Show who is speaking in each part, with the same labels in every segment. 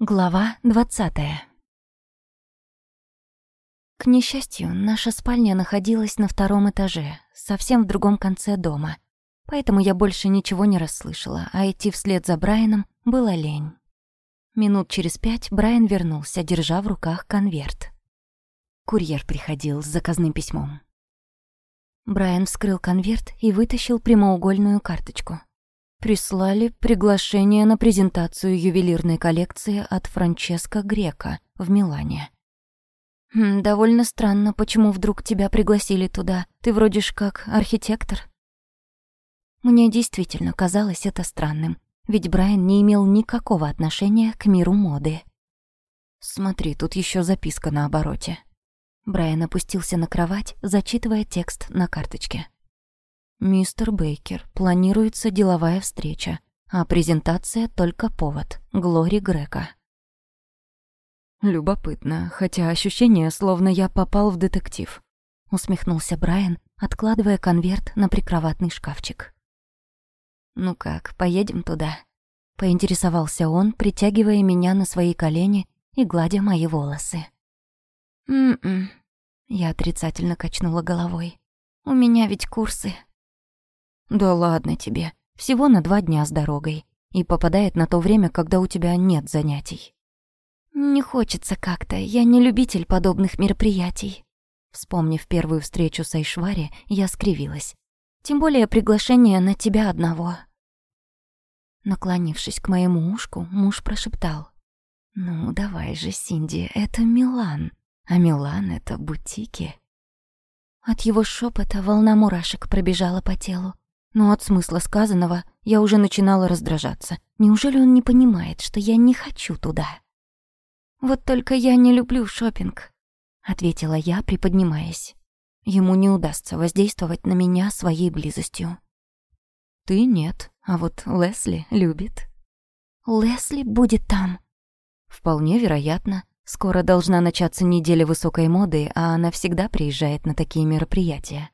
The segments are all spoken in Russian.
Speaker 1: Глава двадцатая. К несчастью, наша спальня находилась на втором этаже, совсем в другом конце дома. Поэтому я больше ничего не расслышала, а идти вслед за Брайаном было лень. Минут через пять Брайан вернулся, держа в руках конверт. Курьер приходил с заказным письмом. Брайан вскрыл конверт и вытащил прямоугольную карточку. Прислали приглашение на презентацию ювелирной коллекции от Франческо Грека в Милане. Хм, «Довольно странно, почему вдруг тебя пригласили туда. Ты вроде ж как архитектор». Мне действительно казалось это странным, ведь Брайан не имел никакого отношения к миру моды. «Смотри, тут еще записка на обороте». Брайан опустился на кровать, зачитывая текст на карточке. «Мистер Бейкер, планируется деловая встреча, а презентация только повод. Глори Грека». «Любопытно, хотя ощущение, словно я попал в детектив», — усмехнулся Брайан, откладывая конверт на прикроватный шкафчик. «Ну как, поедем туда?» — поинтересовался он, притягивая меня на свои колени и гладя мои волосы. «М-м», — я отрицательно качнула головой. «У меня ведь курсы». «Да ладно тебе. Всего на два дня с дорогой. И попадает на то время, когда у тебя нет занятий». «Не хочется как-то. Я не любитель подобных мероприятий». Вспомнив первую встречу с Айшвари, я скривилась. «Тем более приглашение на тебя одного». Наклонившись к моему ушку, муж прошептал. «Ну, давай же, Синди, это Милан, а Милан — это бутики». От его шепота волна мурашек пробежала по телу. Но от смысла сказанного я уже начинала раздражаться. Неужели он не понимает, что я не хочу туда? «Вот только я не люблю шопинг, ответила я, приподнимаясь. Ему не удастся воздействовать на меня своей близостью. «Ты нет, а вот Лесли любит». «Лесли будет там?» «Вполне вероятно. Скоро должна начаться неделя высокой моды, а она всегда приезжает на такие мероприятия.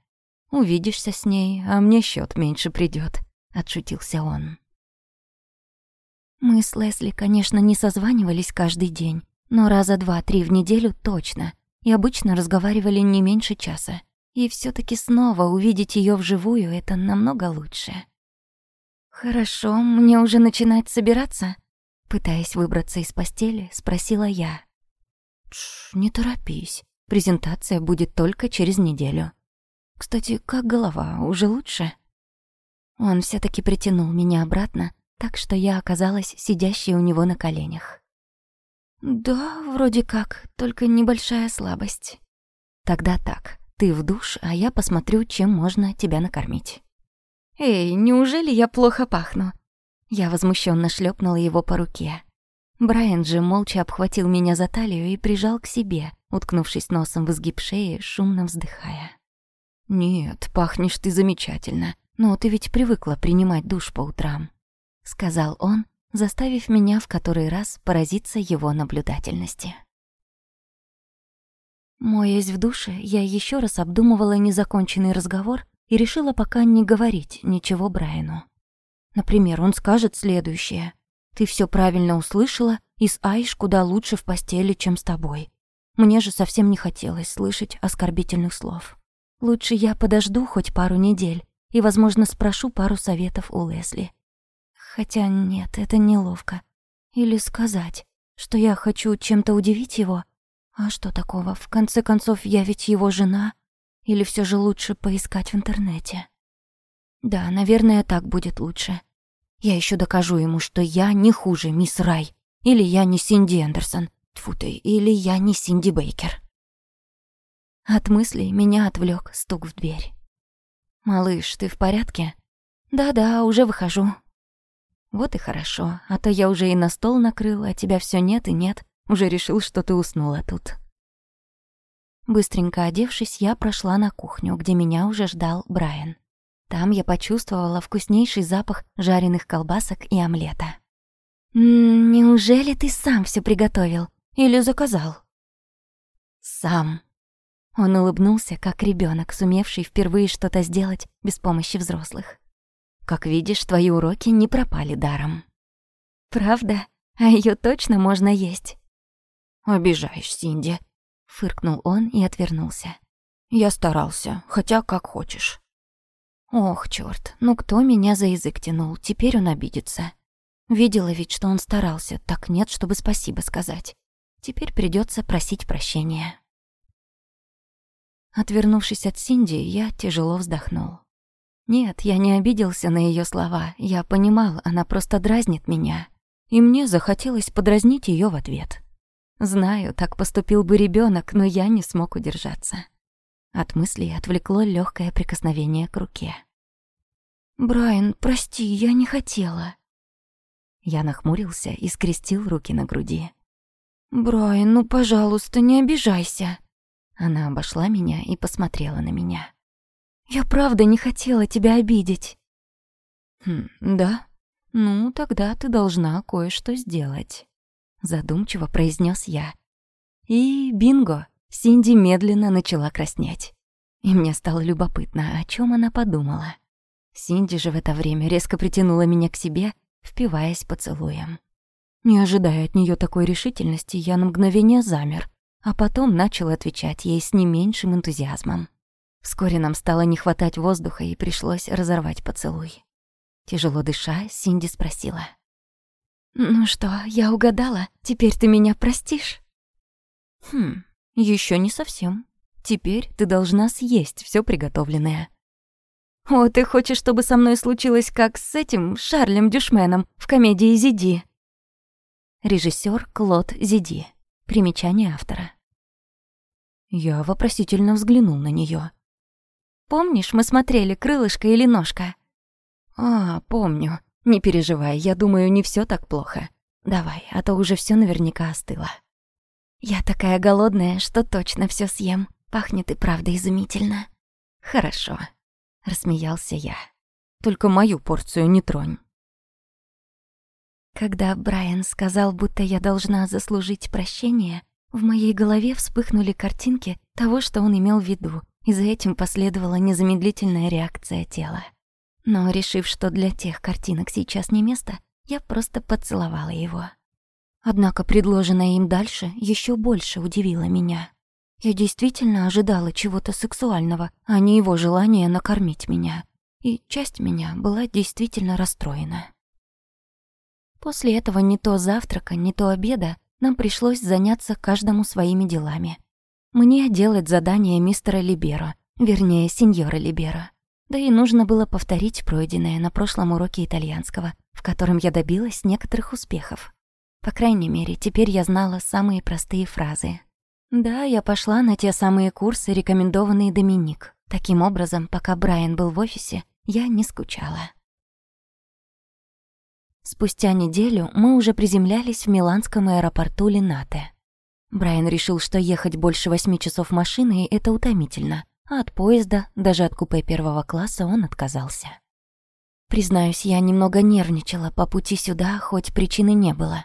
Speaker 1: Увидишься с ней, а мне счет меньше придет, отшутился он. Мы с Лесли, конечно, не созванивались каждый день, но раза два-три в неделю точно, и обычно разговаривали не меньше часа. И все таки снова увидеть ее вживую — это намного лучше. «Хорошо, мне уже начинать собираться?» Пытаясь выбраться из постели, спросила я. «Тш, не торопись. Презентация будет только через неделю. Кстати, как голова, уже лучше? Он все таки притянул меня обратно, так что я оказалась сидящей у него на коленях. Да, вроде как, только небольшая слабость. Тогда так, ты в душ, а я посмотрю, чем можно тебя накормить. Эй, неужели я плохо пахну? Я возмущенно шлепнула его по руке. Брайан же молча обхватил меня за талию и прижал к себе, уткнувшись носом в изгиб шеи, шумно вздыхая. «Нет, пахнешь ты замечательно, но ты ведь привыкла принимать душ по утрам», — сказал он, заставив меня в который раз поразиться его наблюдательности. Моясь в душе, я еще раз обдумывала незаконченный разговор и решила пока не говорить ничего Брайану. Например, он скажет следующее. «Ты все правильно услышала, и с Айш куда лучше в постели, чем с тобой». Мне же совсем не хотелось слышать оскорбительных слов. Лучше я подожду хоть пару недель и, возможно, спрошу пару советов у Лесли. Хотя нет, это неловко. Или сказать, что я хочу чем-то удивить его. А что такого? В конце концов, я ведь его жена. Или все же лучше поискать в интернете? Да, наверное, так будет лучше. Я еще докажу ему, что я не хуже мисс Рай. Или я не Синди Эндерсон. Тьфу ты, или я не Синди Бейкер. От мыслей меня отвлек стук в дверь. «Малыш, ты в порядке?» «Да-да, уже выхожу». «Вот и хорошо, а то я уже и на стол накрыл, а тебя все нет и нет. Уже решил, что ты уснула тут». Быстренько одевшись, я прошла на кухню, где меня уже ждал Брайан. Там я почувствовала вкуснейший запах жареных колбасок и омлета. «М неужели ты сам все приготовил? Или заказал?» «Сам», он улыбнулся, как ребенок, сумевший впервые что-то сделать без помощи взрослых. «Как видишь, твои уроки не пропали даром». «Правда?» а ее точно можно есть».
Speaker 2: «Обижаешь, Синди», — фыркнул он и отвернулся. «Я старался, хотя как хочешь».
Speaker 1: Ох, чёрт, ну кто меня за язык тянул, теперь он обидится. Видела ведь, что он старался, так нет, чтобы спасибо сказать. Теперь придется просить прощения. Отвернувшись от Синди, я тяжело вздохнул. Нет, я не обиделся на ее слова, я понимал, она просто дразнит меня. И мне захотелось подразнить ее в ответ. Знаю, так поступил бы ребенок, но я не смог удержаться. От мыслей отвлекло легкое прикосновение к руке. «Брайан, прости, я не хотела». Я нахмурился и скрестил руки на груди. «Брайан, ну, пожалуйста, не обижайся». Она обошла меня и посмотрела на меня. «Я правда не хотела тебя обидеть». «Хм, да? Ну, тогда ты должна кое-что сделать», — задумчиво произнес я. И бинго! Синди медленно начала краснеть. И мне стало любопытно, о чем она подумала. Синди же в это время резко притянула меня к себе, впиваясь поцелуем. Не ожидая от нее такой решительности, я на мгновение замер, а потом начал отвечать ей с не меньшим энтузиазмом. Вскоре нам стало не хватать воздуха, и пришлось разорвать поцелуй. Тяжело дыша, Синди спросила. «Ну что, я угадала? Теперь ты меня простишь?» «Хм, еще не совсем. Теперь ты должна съесть все приготовленное». «О, ты хочешь, чтобы со мной случилось, как с этим Шарлем Дюшменом в комедии «Зиди»?» Режиссер Клод Зиди. Примечание автора. Я вопросительно взглянул на нее. «Помнишь, мы смотрели «Крылышко» или «Ножка»?» «А, помню. Не переживай, я думаю, не все так плохо. Давай, а то уже все наверняка остыло». Я такая голодная, что точно все съем. Пахнет и правда изумительно. Хорошо, рассмеялся я. Только мою порцию не тронь. Когда Брайан сказал, будто я должна заслужить прощение, в моей голове вспыхнули картинки того, что он имел в виду, и за этим последовала незамедлительная реакция тела. Но, решив, что для тех картинок сейчас не место, я просто поцеловала его. Однако предложенное им дальше еще больше удивило меня. Я действительно ожидала чего-то сексуального, а не его желания накормить меня. И часть меня была действительно расстроена. После этого не то завтрака, не то обеда нам пришлось заняться каждому своими делами. Мне делать задание мистера Либера, вернее, сеньора Либера. Да и нужно было повторить пройденное на прошлом уроке итальянского, в котором я добилась некоторых успехов. По крайней мере, теперь я знала самые простые фразы. Да, я пошла на те самые курсы, рекомендованные Доминик. Таким образом, пока Брайан был в офисе, я не скучала. Спустя неделю мы уже приземлялись в миланском аэропорту Ленате. Брайан решил, что ехать больше восьми часов машиной — это утомительно, а от поезда, даже от купе первого класса, он отказался. Признаюсь, я немного нервничала по пути сюда, хоть причины не было.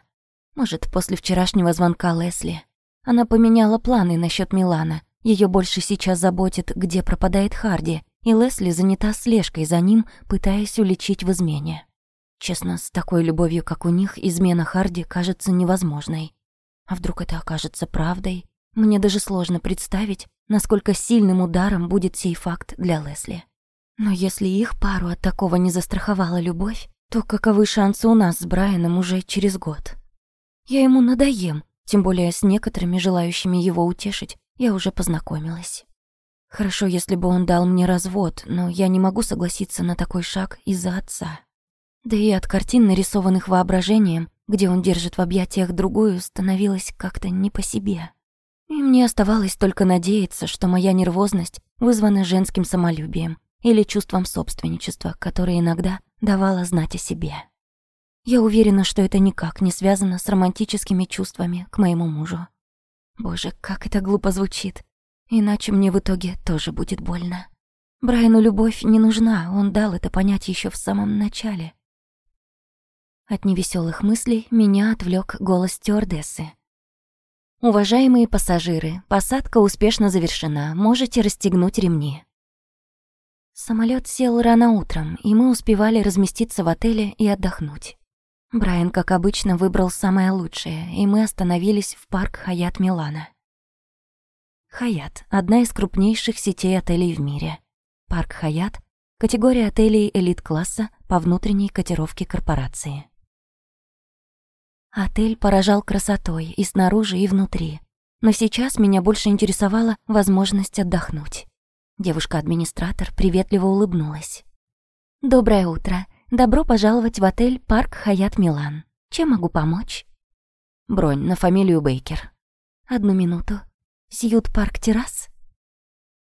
Speaker 1: Может, после вчерашнего звонка Лесли. Она поменяла планы насчет Милана. Ее больше сейчас заботит, где пропадает Харди, и Лесли занята слежкой за ним, пытаясь уличить в измене. Честно, с такой любовью, как у них, измена Харди кажется невозможной. А вдруг это окажется правдой? Мне даже сложно представить, насколько сильным ударом будет сей факт для Лесли. Но если их пару от такого не застраховала любовь, то каковы шансы у нас с Брайаном уже через год? Я ему надоем, тем более с некоторыми желающими его утешить я уже познакомилась. Хорошо, если бы он дал мне развод, но я не могу согласиться на такой шаг из-за отца. Да и от картин, нарисованных воображением, где он держит в объятиях другую, становилось как-то не по себе. И мне оставалось только надеяться, что моя нервозность вызвана женским самолюбием или чувством собственничества, которое иногда давало знать о себе. Я уверена, что это никак не связано с романтическими чувствами к моему мужу. Боже, как это глупо звучит. Иначе мне в итоге тоже будет больно. Брайану любовь не нужна, он дал это понять еще в самом начале. От невеселых мыслей меня отвлек голос стюардессы. «Уважаемые пассажиры, посадка успешно завершена, можете расстегнуть ремни». Самолет сел рано утром, и мы успевали разместиться в отеле и отдохнуть. Брайан, как обычно, выбрал самое лучшее, и мы остановились в парк Хаят Милана. Хаят — одна из крупнейших сетей отелей в мире. Парк Хаят — категория отелей элит-класса по внутренней котировке корпорации. Отель поражал красотой и снаружи, и внутри. Но сейчас меня больше интересовала возможность отдохнуть. Девушка-администратор приветливо улыбнулась. «Доброе утро. Добро пожаловать в отель «Парк Хаят Милан». Чем могу помочь?»
Speaker 2: «Бронь на фамилию Бейкер».
Speaker 1: «Одну минуту. Suite Park Terrace?»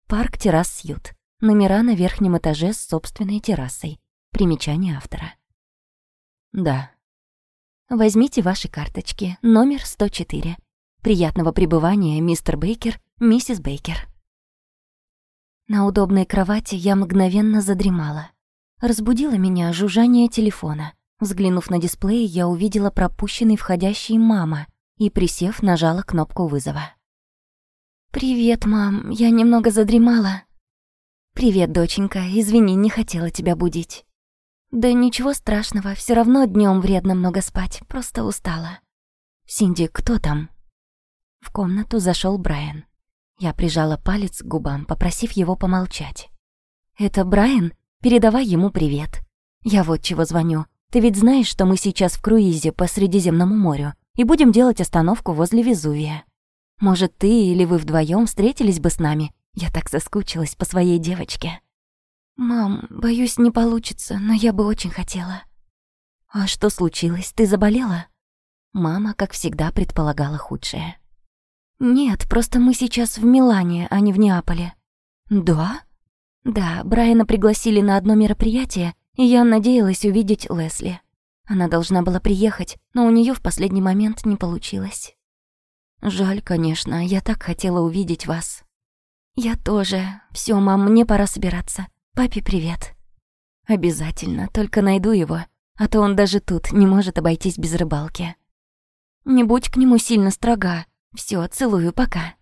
Speaker 1: «Park Terrace Suite. Номера на верхнем этаже с собственной террасой. Примечание автора».
Speaker 2: «Да».
Speaker 1: «Возьмите ваши карточки. Номер 104. Приятного пребывания, мистер Бейкер, миссис Бейкер». На удобной кровати я мгновенно задремала. Разбудило меня жужжание телефона. Взглянув на дисплей, я увидела пропущенный входящий «мама» и, присев, нажала кнопку вызова. «Привет, мам, я немного задремала». «Привет, доченька, извини, не хотела тебя будить». «Да ничего страшного, все равно днем вредно много спать, просто устала».
Speaker 2: «Синди, кто там?»
Speaker 1: В комнату зашел Брайан. Я прижала палец к губам, попросив его помолчать. «Это Брайан? Передавай ему привет. Я вот чего звоню. Ты ведь знаешь, что мы сейчас в круизе по Средиземному морю и будем делать остановку возле Везувия. Может, ты или вы вдвоем встретились бы с нами? Я так соскучилась по своей девочке». «Мам, боюсь, не получится, но я бы очень хотела». «А что случилось? Ты заболела?» Мама, как всегда, предполагала худшее. «Нет, просто мы сейчас в Милане, а не в Неаполе». «Да?» «Да, Брайана пригласили на одно мероприятие, и я надеялась увидеть Лесли. Она должна была приехать, но у нее в последний момент не получилось». «Жаль, конечно, я так хотела увидеть вас». «Я тоже. Все, мам, мне пора собираться. Папе привет». «Обязательно, только найду его, а то он даже тут не может обойтись без рыбалки». «Не будь к нему сильно строга, все, целую, пока.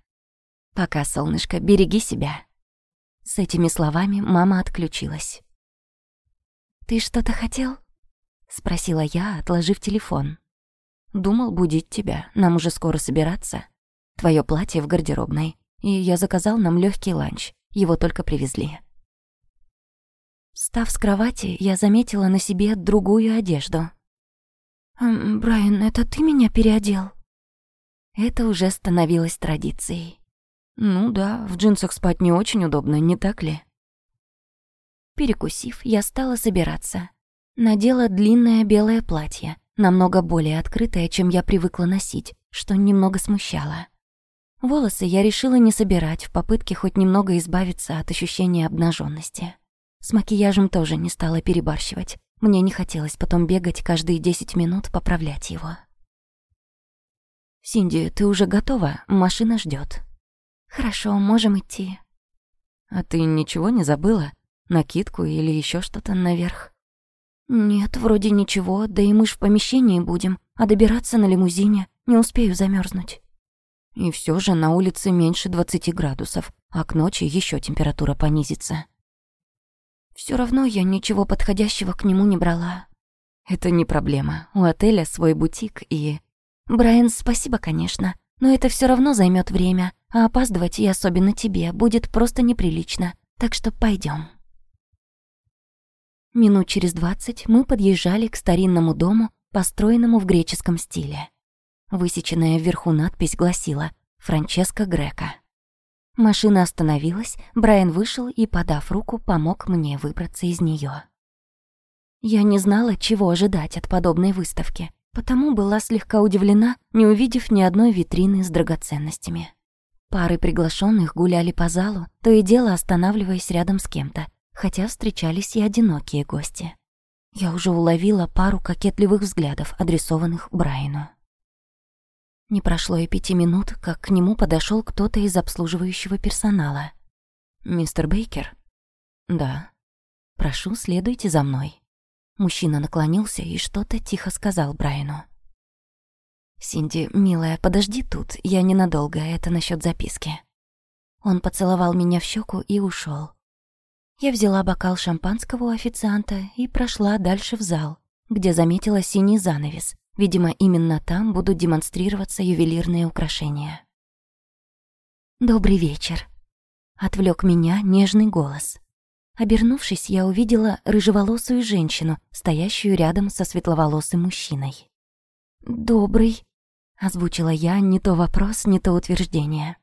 Speaker 1: Пока, солнышко, береги себя. С этими словами мама отключилась. Ты что-то хотел? спросила я, отложив телефон. Думал будить тебя. Нам уже скоро собираться. Твое платье в гардеробной, и я заказал нам легкий ланч. Его только привезли. Встав с кровати, я заметила на себе другую одежду. «Брайан, это ты меня переодел?» Это уже становилось традицией. Ну да, в джинсах спать не очень удобно, не так ли? Перекусив, я стала собираться. Надела длинное белое платье, намного более открытое, чем я привыкла носить, что немного смущало. Волосы я решила не собирать в попытке хоть немного избавиться от ощущения обнаженности. С макияжем тоже не стала перебарщивать. Мне не хотелось потом бегать каждые 10 минут поправлять его. «Синди, ты уже готова? Машина ждет. «Хорошо, можем идти». «А ты ничего не забыла? Накидку или еще что-то наверх?» «Нет, вроде ничего, да и мы ж в помещении будем, а добираться на лимузине не успею замерзнуть. И все же на улице меньше 20 градусов, а к ночи еще температура понизится. Все равно я ничего подходящего к нему не брала. Это не проблема. У отеля свой бутик и... «Брайан, спасибо, конечно, но это все равно займет время, а опаздывать, и особенно тебе, будет просто неприлично, так что пойдем. Минут через двадцать мы подъезжали к старинному дому, построенному в греческом стиле. Высеченная вверху надпись гласила «Франческо Грека». Машина остановилась, Брайан вышел и, подав руку, помог мне выбраться из нее. Я не знала, чего ожидать от подобной выставки. Потому была слегка удивлена, не увидев ни одной витрины с драгоценностями. Пары приглашенных гуляли по залу, то и дело останавливаясь рядом с кем-то, хотя встречались и одинокие гости. Я уже уловила пару кокетливых взглядов, адресованных Брайану. Не прошло и пяти минут, как к нему подошел кто-то из обслуживающего персонала. «Мистер Бейкер?» «Да». «Прошу, следуйте за мной». Мужчина наклонился и что-то тихо сказал Брайану. «Синди, милая, подожди тут, я ненадолго, это насчет записки». Он поцеловал меня в щеку и ушел. Я взяла бокал шампанского у официанта и прошла дальше в зал, где заметила синий занавес. Видимо, именно там будут демонстрироваться ювелирные украшения. «Добрый вечер», — отвлек меня нежный голос. Обернувшись, я увидела рыжеволосую женщину, стоящую рядом со светловолосым мужчиной. «Добрый», — озвучила я не то вопрос, не то утверждение.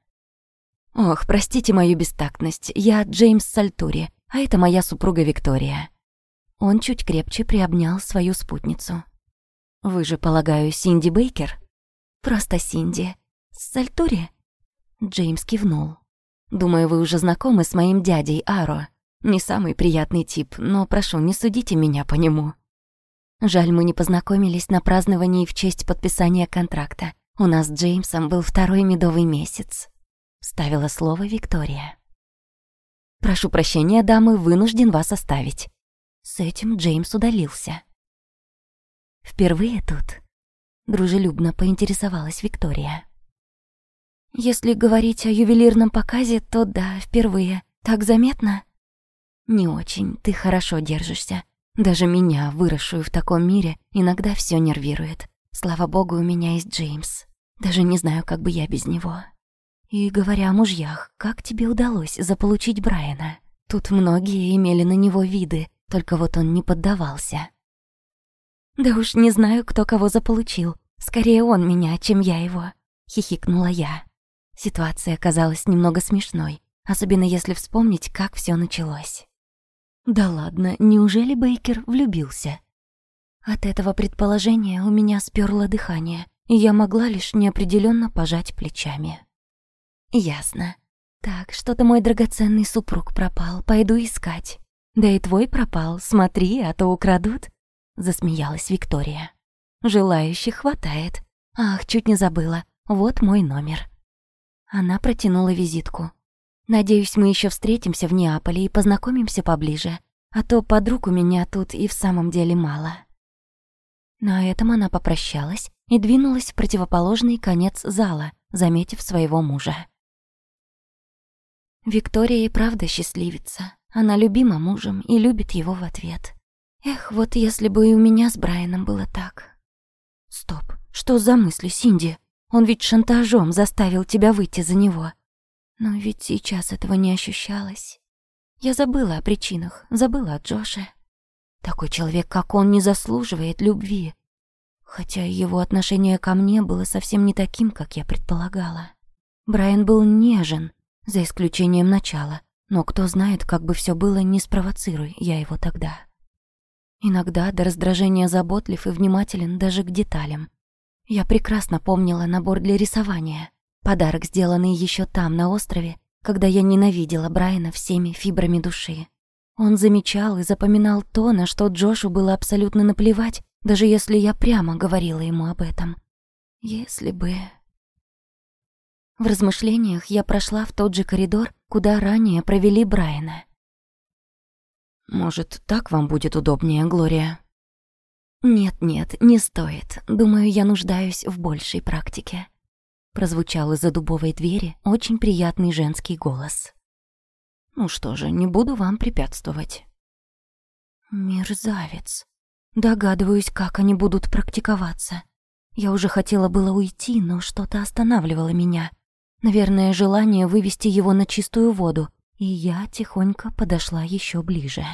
Speaker 1: «Ох, простите мою бестактность, я Джеймс Сальтури, а это моя супруга Виктория». Он чуть крепче приобнял свою спутницу. «Вы же, полагаю, Синди Бейкер?» «Просто Синди. Сальтури?» Джеймс кивнул. «Думаю, вы уже знакомы с моим дядей Аро. Не самый приятный тип, но прошу, не судите меня по нему. Жаль, мы не познакомились на праздновании в честь подписания контракта. У нас с Джеймсом был второй медовый месяц. Вставила слово Виктория. «Прошу прощения, дамы, вынужден вас оставить». С этим Джеймс удалился. «Впервые тут?» Дружелюбно поинтересовалась Виктория. «Если говорить о ювелирном показе, то да, впервые. Так заметно?» «Не очень, ты хорошо держишься. Даже меня, выросшую в таком мире, иногда все нервирует. Слава богу, у меня есть Джеймс. Даже не знаю, как бы я без него». «И говоря о мужьях, как тебе удалось заполучить Брайана? Тут многие имели на него виды, только вот он не поддавался». «Да уж не знаю, кто кого заполучил. Скорее он меня, чем я его», — хихикнула я. Ситуация казалась немного смешной, особенно если вспомнить, как все началось. Да ладно, неужели Бейкер влюбился? От этого предположения у меня сперло дыхание, и я могла лишь неопределенно пожать плечами. Ясно. Так, что-то мой драгоценный супруг пропал, пойду искать. Да и твой пропал, смотри, а то украдут. Засмеялась Виктория. Желающих хватает. Ах, чуть не забыла. Вот мой номер. Она протянула визитку. Надеюсь, мы еще встретимся в Неаполе и познакомимся поближе, а то подруг у меня тут и в самом деле мало». На этом она попрощалась и двинулась в противоположный конец зала, заметив своего мужа. Виктория и правда счастливица. Она любима мужем и любит его в ответ. Эх, вот если бы и у меня с Брайаном было так. Стоп, что за мысли, Синди? Он ведь шантажом заставил тебя выйти за него. Но ведь сейчас этого не ощущалось. Я забыла о причинах, забыла о Джоше. Такой человек, как он, не заслуживает любви. Хотя его отношение ко мне было совсем не таким, как я предполагала. Брайан был нежен, за исключением начала, но кто знает, как бы все было, не спровоцируй я его тогда. Иногда до раздражения заботлив и внимателен даже к деталям. Я прекрасно помнила набор для рисования, Подарок, сделанный еще там, на острове, когда я ненавидела Брайана всеми фибрами души. Он замечал и запоминал то, на что Джошу было абсолютно наплевать, даже если я прямо говорила ему об этом. Если бы... В размышлениях я прошла в тот же коридор, куда ранее провели Брайана. «Может, так вам будет удобнее, Глория?» «Нет-нет, не стоит. Думаю, я нуждаюсь в большей практике». Прозвучал из-за дубовой двери очень приятный женский голос. «Ну что же, не буду вам препятствовать». «Мерзавец. Догадываюсь, как они будут практиковаться. Я уже хотела было уйти, но что-то останавливало меня. Наверное, желание вывести его на чистую воду, и я тихонько подошла еще ближе.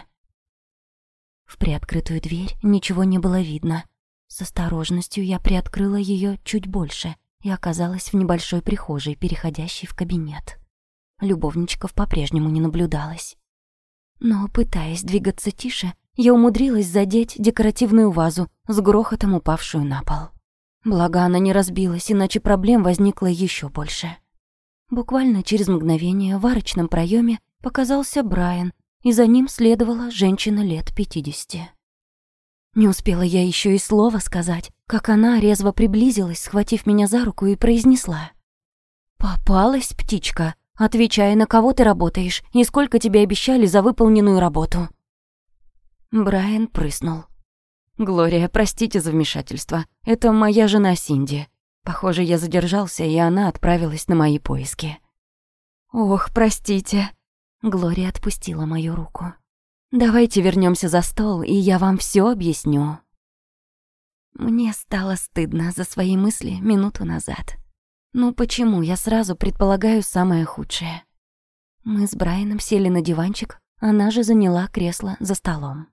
Speaker 1: В приоткрытую дверь ничего не было видно. С осторожностью я приоткрыла ее чуть больше — и оказалась в небольшой прихожей, переходящей в кабинет. Любовничков по-прежнему не наблюдалось. Но, пытаясь двигаться тише, я умудрилась задеть декоративную вазу, с грохотом упавшую на пол. Благо она не разбилась, иначе проблем возникло еще больше. Буквально через мгновение в арочном проеме показался Брайан, и за ним следовала женщина лет пятидесяти. Не успела я еще и слова сказать, как она резво приблизилась, схватив меня за руку и произнесла. «Попалась, птичка. Отвечай, на кого ты работаешь и сколько тебе обещали за выполненную работу?» Брайан прыснул. «Глория, простите за вмешательство. Это моя жена Синди. Похоже, я задержался, и она отправилась на мои поиски». «Ох, простите». Глория отпустила мою руку. Давайте вернемся за стол, и я вам все объясню. Мне стало стыдно за свои мысли минуту назад. Ну почему я сразу предполагаю самое худшее? Мы с Брайаном сели на диванчик, она же заняла кресло за столом.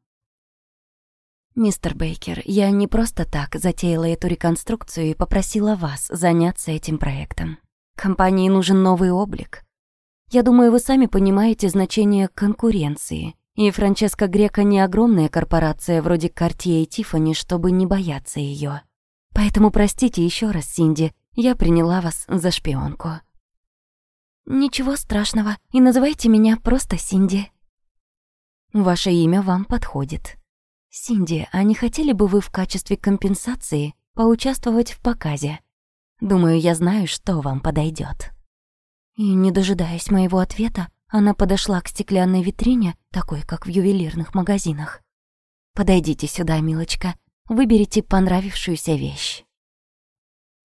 Speaker 1: «Мистер Бейкер, я не просто так затеяла эту реконструкцию и попросила вас заняться этим проектом. Компании нужен новый облик. Я думаю, вы сами понимаете значение конкуренции. И Франческа Грека не огромная корпорация вроде Cartier и Тиффани, чтобы не бояться ее. Поэтому простите еще раз, Синди, я приняла вас за шпионку. Ничего страшного, и называйте меня просто Синди. Ваше имя вам подходит. Синди, а не хотели бы вы в качестве компенсации поучаствовать в показе? Думаю, я знаю, что вам подойдет. И, не дожидаясь моего ответа, она подошла к стеклянной витрине, такой, как в ювелирных магазинах. «Подойдите сюда, милочка, выберите понравившуюся вещь».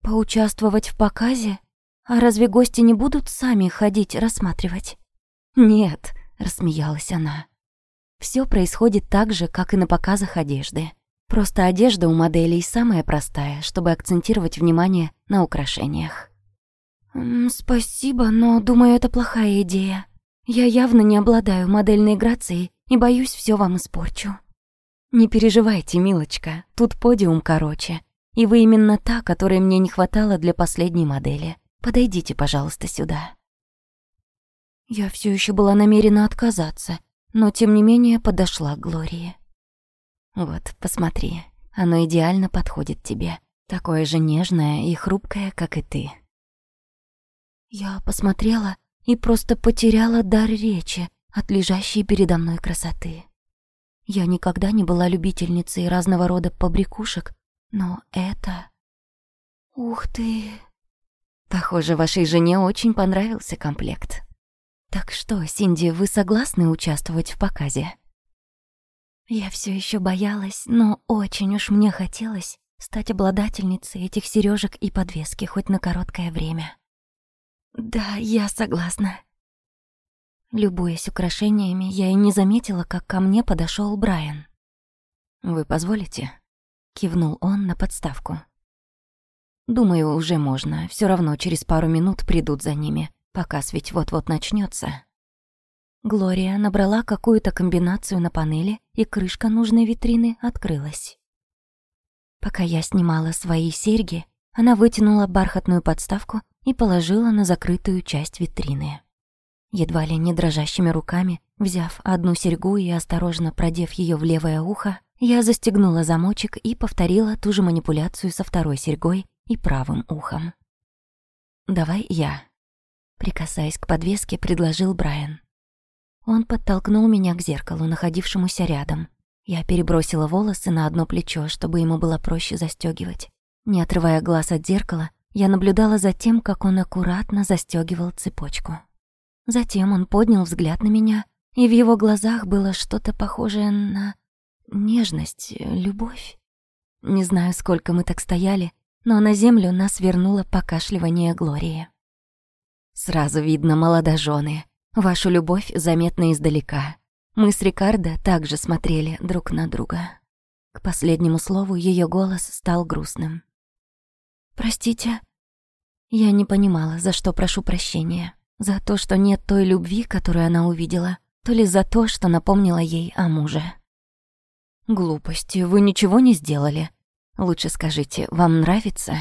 Speaker 1: «Поучаствовать в показе? А разве гости не будут сами ходить рассматривать?» «Нет», — рассмеялась она. Все происходит так же, как и на показах одежды. Просто одежда у моделей самая простая, чтобы акцентировать внимание на украшениях. «Спасибо, но думаю, это плохая идея. Я явно не обладаю модельной грацией и боюсь, все вам испорчу». «Не переживайте, милочка, тут подиум короче. И вы именно та, которой мне не хватало для последней модели. Подойдите, пожалуйста, сюда». Я все еще была намерена отказаться, но тем не менее подошла к Глории. Вот, посмотри, оно идеально подходит тебе. Такое же нежное и хрупкое, как и ты. Я посмотрела и просто потеряла дар речи от лежащей передо мной красоты. Я никогда не была любительницей разного рода побрякушек, но это... Ух ты! Похоже, вашей жене очень понравился комплект. Так что, Синди, вы согласны участвовать в показе? Я все еще боялась, но очень уж мне хотелось стать обладательницей этих сережек и подвески хоть на короткое время. Да, я согласна. Любуясь украшениями, я и не заметила, как ко мне подошел Брайан. «Вы позволите?» — кивнул он на подставку. «Думаю, уже можно. Все равно через пару минут придут за ними. Показ ведь вот-вот начнется. Глория набрала какую-то комбинацию на панели, и крышка нужной витрины открылась. Пока я снимала свои серьги, она вытянула бархатную подставку и положила на закрытую часть витрины. Едва ли не дрожащими руками, взяв одну серьгу и осторожно продев ее в левое ухо, я застегнула замочек и повторила ту же манипуляцию со второй серьгой и правым ухом. «Давай я», прикасаясь к подвеске, предложил Брайан. Он подтолкнул меня к зеркалу, находившемуся рядом. Я перебросила волосы на одно плечо, чтобы ему было проще застёгивать. Не отрывая глаз от зеркала, я наблюдала за тем, как он аккуратно застёгивал цепочку. Затем он поднял взгляд на меня, и в его глазах было что-то похожее на нежность, любовь. Не знаю, сколько мы так стояли, но на землю нас вернуло покашливание Глории. Сразу видно молодожены, Вашу любовь заметна издалека. Мы с Рикардо также смотрели друг на друга. К последнему слову ее голос стал грустным. «Простите?» Я не понимала, за что прошу прощения. За то, что нет той любви, которую она увидела, то ли за то, что напомнила ей о муже. «Глупости, вы ничего не сделали. Лучше скажите, вам нравится?»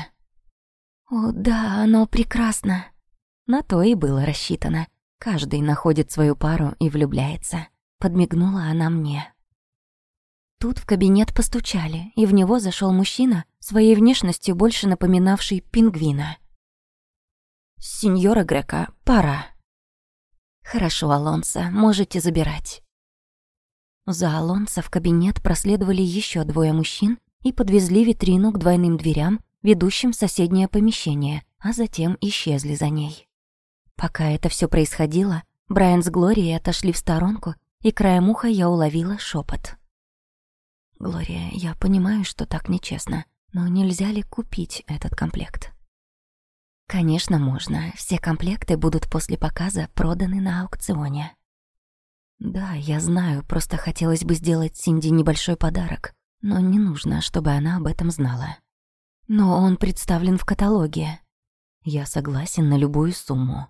Speaker 1: «О, да, оно прекрасно». На то и было рассчитано. Каждый находит свою пару и влюбляется. Подмигнула она мне. Тут в кабинет постучали, и в него зашел мужчина, своей внешностью больше напоминавший пингвина. «Сеньора Грека, пора». «Хорошо, Алонсо, можете забирать». За Алонсо в кабинет проследовали еще двое мужчин и подвезли витрину к двойным дверям, ведущим в соседнее помещение, а затем исчезли за ней. Пока это все происходило, Брайан с Глорией отошли в сторонку, и краем уха я уловила шепот. «Глория, я понимаю, что так нечестно, но нельзя ли купить этот комплект?» «Конечно, можно. Все комплекты будут после показа проданы на аукционе». «Да, я знаю, просто хотелось бы сделать Синди небольшой подарок. но не нужно, чтобы она об этом знала. Но он представлен в каталоге. Я согласен на любую сумму.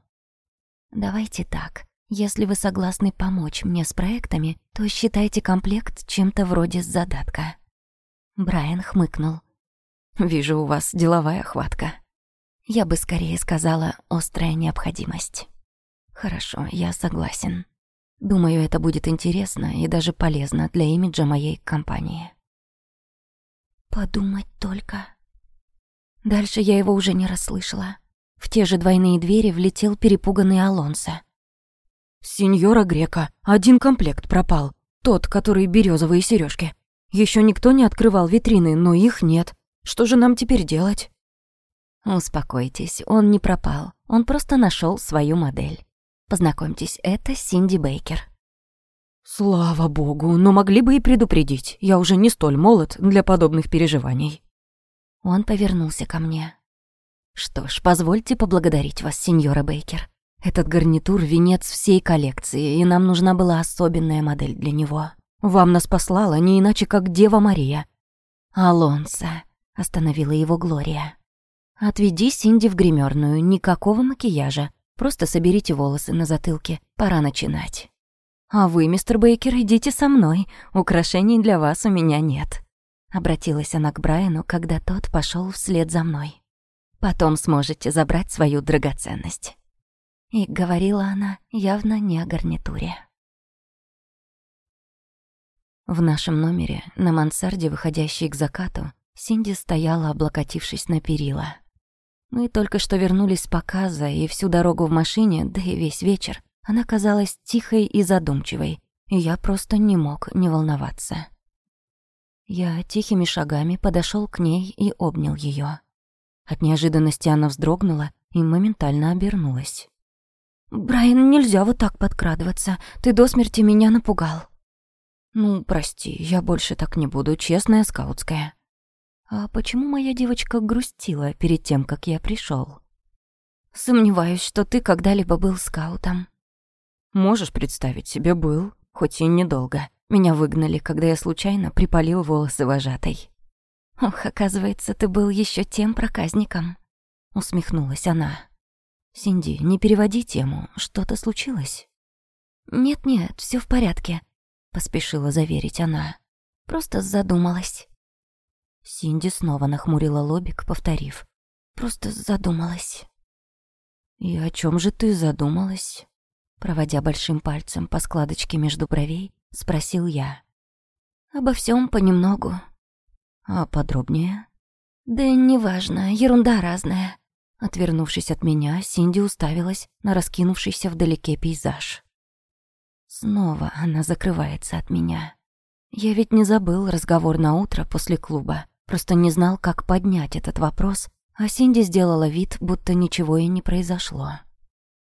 Speaker 1: Давайте так. Если вы согласны помочь мне с проектами, то считайте комплект чем-то вроде задатка. Брайан хмыкнул. Вижу, у вас деловая хватка. Я бы скорее сказала острая необходимость. Хорошо, я согласен. Думаю, это будет интересно и даже полезно для имиджа моей компании. Подумать только. Дальше я его уже не расслышала. В те же двойные двери влетел перепуганный Алонсо.
Speaker 2: «Сеньора Грека, один комплект пропал. Тот, который березовые сережки. Еще никто не открывал витрины, но их нет. Что же нам теперь делать?»
Speaker 1: «Успокойтесь, он не пропал. Он просто нашел свою модель. Познакомьтесь, это Синди Бейкер».
Speaker 2: «Слава богу, но могли бы и предупредить. Я уже не столь молод для подобных переживаний».
Speaker 1: Он повернулся ко мне. «Что ж, позвольте поблагодарить вас, сеньора Бейкер. Этот гарнитур — венец всей коллекции, и нам нужна была особенная модель для него. Вам нас послала не иначе, как Дева Мария». «Алонсо», — остановила его Глория. «Отведи Синди в гримерную, никакого макияжа. Просто соберите волосы на затылке. Пора начинать. А вы, мистер Бейкер, идите со мной. Украшений для вас у меня нет. Обратилась она к Брайану, когда тот пошел вслед за мной. Потом сможете забрать свою драгоценность. И говорила она явно не о гарнитуре. В нашем номере, на мансарде, выходящей к закату, Синди стояла, облокотившись на перила. Мы только что вернулись с показа, и всю дорогу в машине, да и весь вечер, она казалась тихой и задумчивой, и я просто не мог не волноваться. Я тихими шагами подошел к ней и обнял ее. От неожиданности она вздрогнула и моментально обернулась. «Брайан, нельзя вот так подкрадываться. Ты до смерти меня напугал». «Ну, прости, я больше так не буду, честная скаутская». А почему моя девочка грустила перед тем, как я пришел? Сомневаюсь, что ты когда-либо был скаутом. Можешь представить себе, был, хоть и недолго. Меня выгнали, когда я случайно припалил волосы вожатой. Ох, оказывается, ты был еще тем проказником. Усмехнулась она. Синди, не переводи тему. Что-то случилось? Нет-нет, все в порядке, поспешила заверить она. Просто задумалась. Синди снова нахмурила лобик, повторив. «Просто задумалась». «И о чем же ты задумалась?» Проводя большим пальцем по складочке между бровей, спросил я. «Обо всем понемногу». «А подробнее?» «Да неважно, ерунда разная». Отвернувшись от меня, Синди уставилась на раскинувшийся вдалеке пейзаж. Снова она закрывается от меня. Я ведь не забыл разговор на утро после клуба. Просто не знал, как поднять этот вопрос, а Синди сделала вид, будто ничего и не произошло.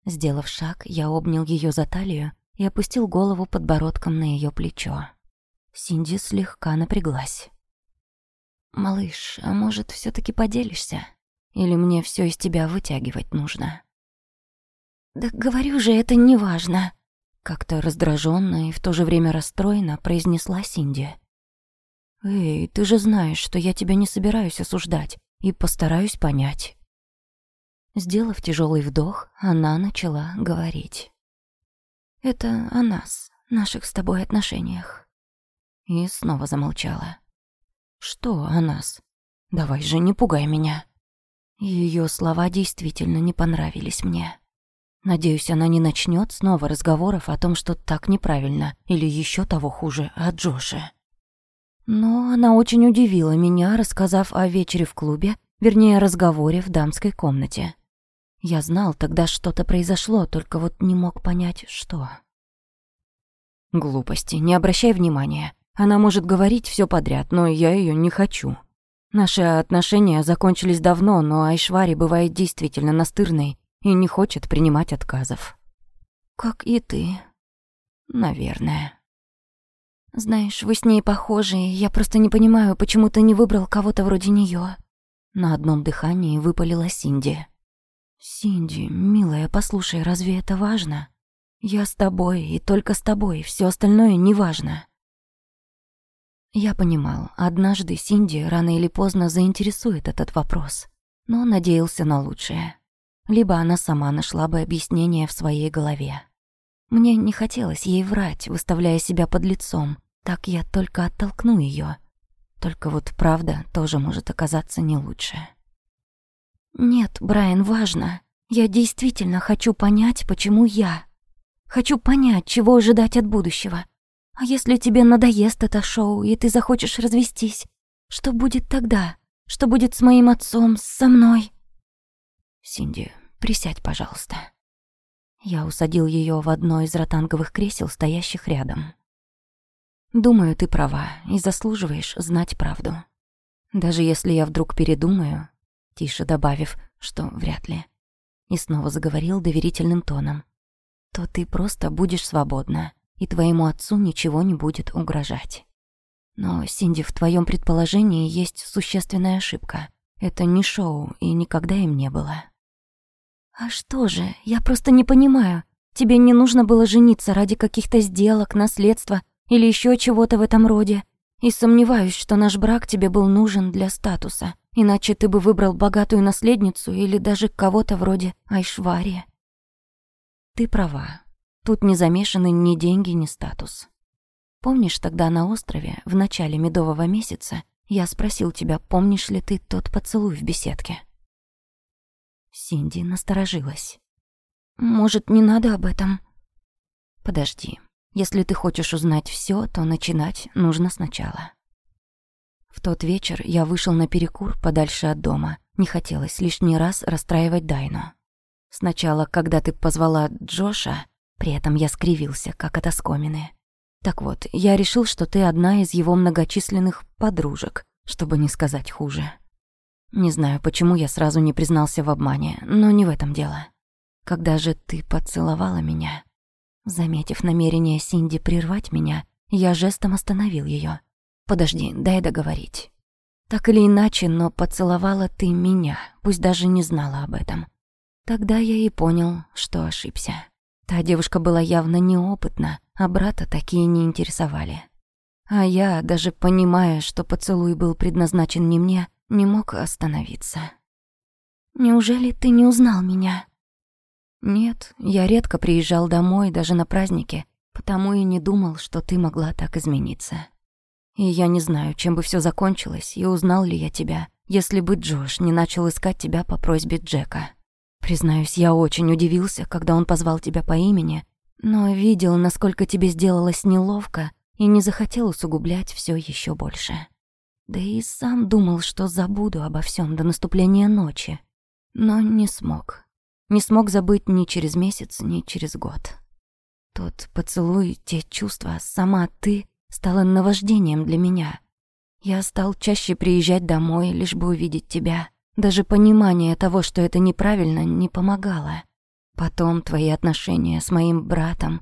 Speaker 1: Сделав шаг, я обнял ее за талию и опустил голову подбородком на ее плечо. Синди слегка напряглась. «Малыш, а может, все таки поделишься? Или мне все из тебя вытягивать нужно?» «Да говорю же, это не важно!» Как-то раздраженно и в то же время расстроенно произнесла Синди. «Эй, ты же знаешь, что я тебя не собираюсь осуждать и постараюсь понять». Сделав тяжелый вдох, она начала говорить. «Это о нас, наших с тобой отношениях». И снова замолчала. «Что о нас? Давай же, не пугай меня». Ее слова действительно не понравились мне. Надеюсь, она не начнет снова разговоров о том, что так неправильно, или еще того хуже, о Джоше. Но она очень удивила меня, рассказав о вечере в клубе, вернее, разговоре в дамской комнате. Я знал, тогда что-то произошло, только вот не мог понять, что. Глупости, не обращай внимания. Она может говорить все подряд, но я ее не хочу. Наши отношения закончились давно, но Айшвари бывает действительно настырной и не хочет принимать отказов. Как и ты. Наверное. Знаешь, вы с ней похожи, я просто не понимаю, почему ты не выбрал кого-то вроде неё. На одном дыхании выпалила Синди. Синди, милая, послушай, разве это важно? Я с тобой и только с тобой, всё остальное не важно. Я понимал, однажды Синди рано или поздно заинтересует этот вопрос, но надеялся на лучшее. Либо она сама нашла бы объяснение в своей голове. Мне не хотелось ей врать, выставляя себя под лицом, так я только оттолкну ее. Только вот правда тоже может оказаться не лучше. Нет, Брайан, важно. Я действительно хочу понять, почему я. Хочу понять, чего ожидать от будущего. А если тебе надоест это шоу, и ты захочешь развестись, что будет тогда? Что будет с моим отцом, со мной? Синди, присядь, пожалуйста. Я усадил ее в одно из ротанговых кресел, стоящих рядом. Думаю, ты права и заслуживаешь знать правду. Даже если я вдруг передумаю, тише добавив, что вряд ли, и снова заговорил доверительным тоном, то ты просто будешь свободна, и твоему отцу ничего не будет угрожать. Но, Синди, в твоем предположении есть существенная ошибка. Это не шоу, и никогда им не было. А что же, я просто не понимаю. Тебе не нужно было жениться ради каких-то сделок, наследства или еще чего-то в этом роде. И сомневаюсь, что наш брак тебе был нужен для статуса. Иначе ты бы выбрал богатую наследницу или даже кого-то вроде Айшвари. Ты права. Тут не замешаны ни деньги, ни статус. Помнишь, тогда на острове, в начале медового месяца, я спросил тебя, помнишь ли ты тот поцелуй в беседке? Синди насторожилась. Может, не надо об этом? Подожди. Если ты хочешь узнать все, то начинать нужно сначала. В тот вечер я вышел на перекур подальше от дома. Не хотелось лишний раз расстраивать Дайну. Сначала, когда ты позвала Джоша, при этом я скривился, как от оскомины. Так вот, я решил, что ты одна из его многочисленных подружек, чтобы не сказать хуже. Не знаю, почему я сразу не признался в обмане, но не в этом дело. Когда же ты поцеловала меня? Заметив намерение Синди прервать меня, я жестом остановил ее. «Подожди, дай договорить». Так или иначе, но поцеловала ты меня, пусть даже не знала об этом. Тогда я и понял, что ошибся. Та девушка была явно неопытна, а брата такие не интересовали. А я, даже понимая, что поцелуй был предназначен не мне, не мог остановиться. «Неужели ты не узнал меня?» «Нет, я редко приезжал домой, даже на праздники, потому и не думал, что ты могла так измениться. И я не знаю, чем бы все закончилось, и узнал ли я тебя, если бы Джош не начал искать тебя по просьбе Джека». Признаюсь, я очень удивился, когда он позвал тебя по имени, но видел, насколько тебе сделалось неловко, и не захотел усугублять все еще больше. Да и сам думал, что забуду обо всем до наступления ночи, но не смог. Не смог забыть ни через месяц, ни через год. Тот поцелуй, те чувства, сама ты стала наваждением для меня. Я стал чаще приезжать домой, лишь бы увидеть тебя. Даже понимание того, что это неправильно, не помогало. Потом твои отношения с моим братом.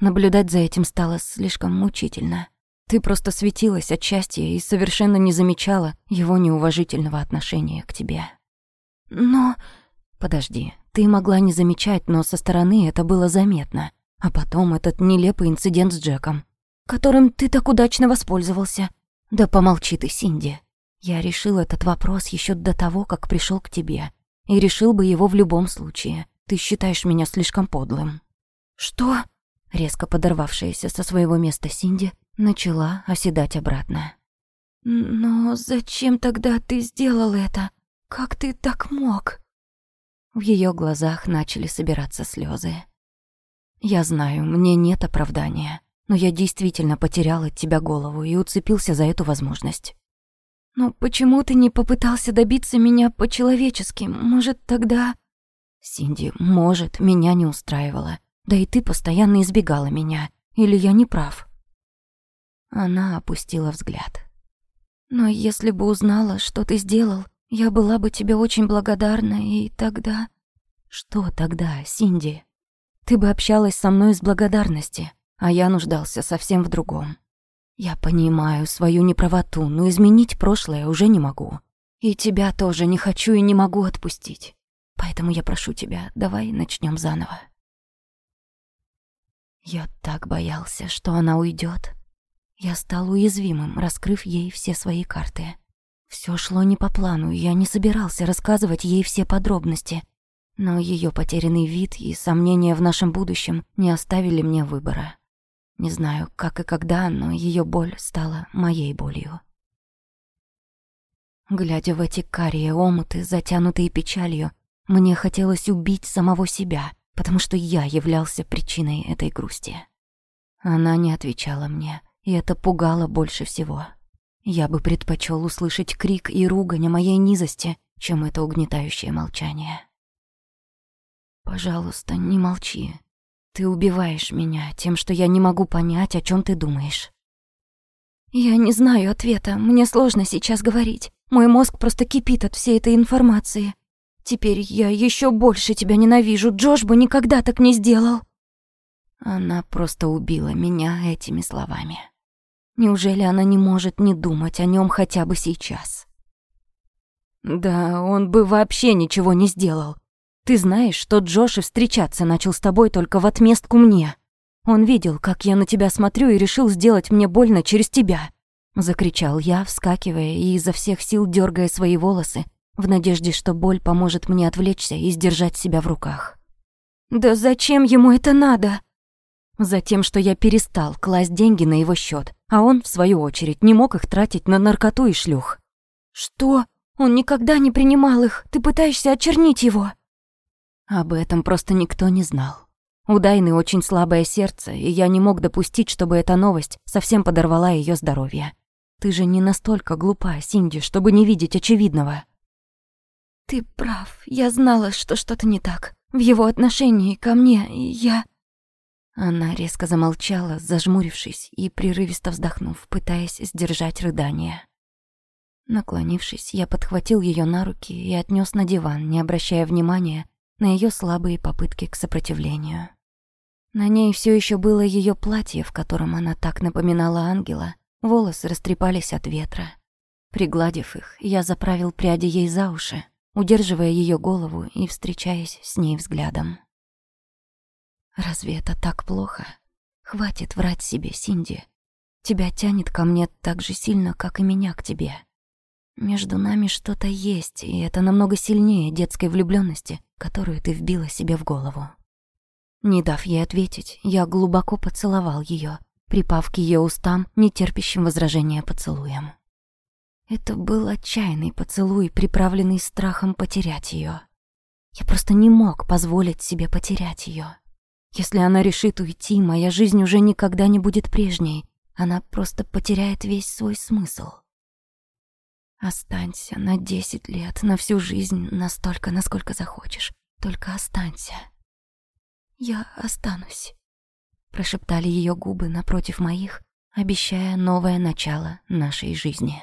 Speaker 1: Наблюдать за этим стало слишком мучительно. Ты просто светилась от счастья и совершенно не замечала его неуважительного отношения к тебе. Но... Подожди, ты могла не замечать, но со стороны это было заметно. А потом этот нелепый инцидент с Джеком, которым ты так удачно воспользовался. Да помолчи ты, Синди. Я решил этот вопрос еще до того, как пришел к тебе. И решил бы его в любом случае. Ты считаешь меня слишком подлым». «Что?» Резко подорвавшаяся со своего места Синди начала оседать обратно. «Но зачем тогда ты сделал это? Как ты так мог?» В ее глазах начали собираться слезы. «Я знаю, мне нет оправдания, но я действительно потерял от тебя голову и уцепился за эту возможность. «Но почему ты не попытался добиться меня по-человечески? Может, тогда...» «Синди, может, меня не устраивало. Да и ты постоянно избегала меня. Или я не прав?» Она опустила взгляд. «Но если бы узнала, что ты сделал, я была бы тебе очень благодарна, и тогда...» «Что тогда, Синди? Ты бы общалась со мной с благодарности, а я нуждался совсем в другом. Я понимаю свою неправоту, но изменить прошлое уже не могу. И тебя тоже не хочу и не могу отпустить. Поэтому я прошу тебя, давай начнем заново. Я так боялся, что она уйдет. Я стал уязвимым, раскрыв ей все свои карты. Все шло не по плану, я не собирался рассказывать ей все подробности. Но ее потерянный вид и сомнения в нашем будущем не оставили мне выбора. Не знаю, как и когда, но ее боль стала моей болью. Глядя в эти карие омуты, затянутые печалью, мне хотелось убить самого себя, потому что я являлся причиной этой грусти. Она не отвечала мне, и это пугало больше всего. Я бы предпочел услышать крик и ругань о моей низости, чем это угнетающее молчание. «Пожалуйста, не молчи. Ты убиваешь меня тем, что я не могу понять, о чем ты думаешь». «Я не знаю ответа, мне сложно сейчас говорить. Мой мозг просто кипит от всей этой информации. Теперь я еще больше тебя ненавижу. Джош бы никогда так не сделал. Она просто убила меня этими словами. Неужели она не может не думать о нем хотя бы сейчас? Да, он бы вообще ничего не сделал. Ты знаешь, что Джош встречаться начал с тобой только в отместку мне. Он видел, как я на тебя смотрю и решил сделать мне больно через тебя. Закричал я, вскакивая и изо всех сил дергая свои волосы, в надежде, что боль поможет мне отвлечься и сдержать себя в руках. «Да зачем ему это надо?» Затем, что я перестал класть деньги на его счет, а он, в свою очередь, не мог их тратить на наркоту и шлюх. «Что? Он никогда не принимал их. Ты пытаешься очернить его?» Об этом просто никто не знал. У Дайны очень слабое сердце, и я не мог допустить, чтобы эта новость совсем подорвала ее здоровье. Ты же не настолько глупа, Синди, чтобы не видеть очевидного. «Ты прав. Я знала, что что-то не так. В его отношении ко мне, и я...» Она резко замолчала, зажмурившись и прерывисто вздохнув, пытаясь сдержать рыдание. Наклонившись, я подхватил ее на руки и отнес на диван, не обращая внимания на ее слабые попытки к сопротивлению. На ней все еще было ее платье, в котором она так напоминала ангела, волосы растрепались от ветра. Пригладив их, я заправил пряди ей за уши, удерживая ее голову и встречаясь с ней взглядом. «Разве это так плохо? Хватит врать себе, Синди. Тебя тянет ко мне так же сильно, как и меня к тебе. Между нами что-то есть, и это намного сильнее детской влюбленности, которую ты вбила себе в голову». Не дав ей ответить, я глубоко поцеловал ее, припав к ее устам, нетерпящим возражения поцелуем. Это был отчаянный поцелуй, приправленный страхом потерять ее. Я просто не мог позволить себе потерять ее. Если она решит уйти, моя жизнь уже никогда не будет прежней. Она просто потеряет весь свой смысл. Останься на десять лет, на всю жизнь, настолько, насколько захочешь. Только останься. Я останусь. Прошептали ее губы напротив моих, обещая новое начало нашей жизни.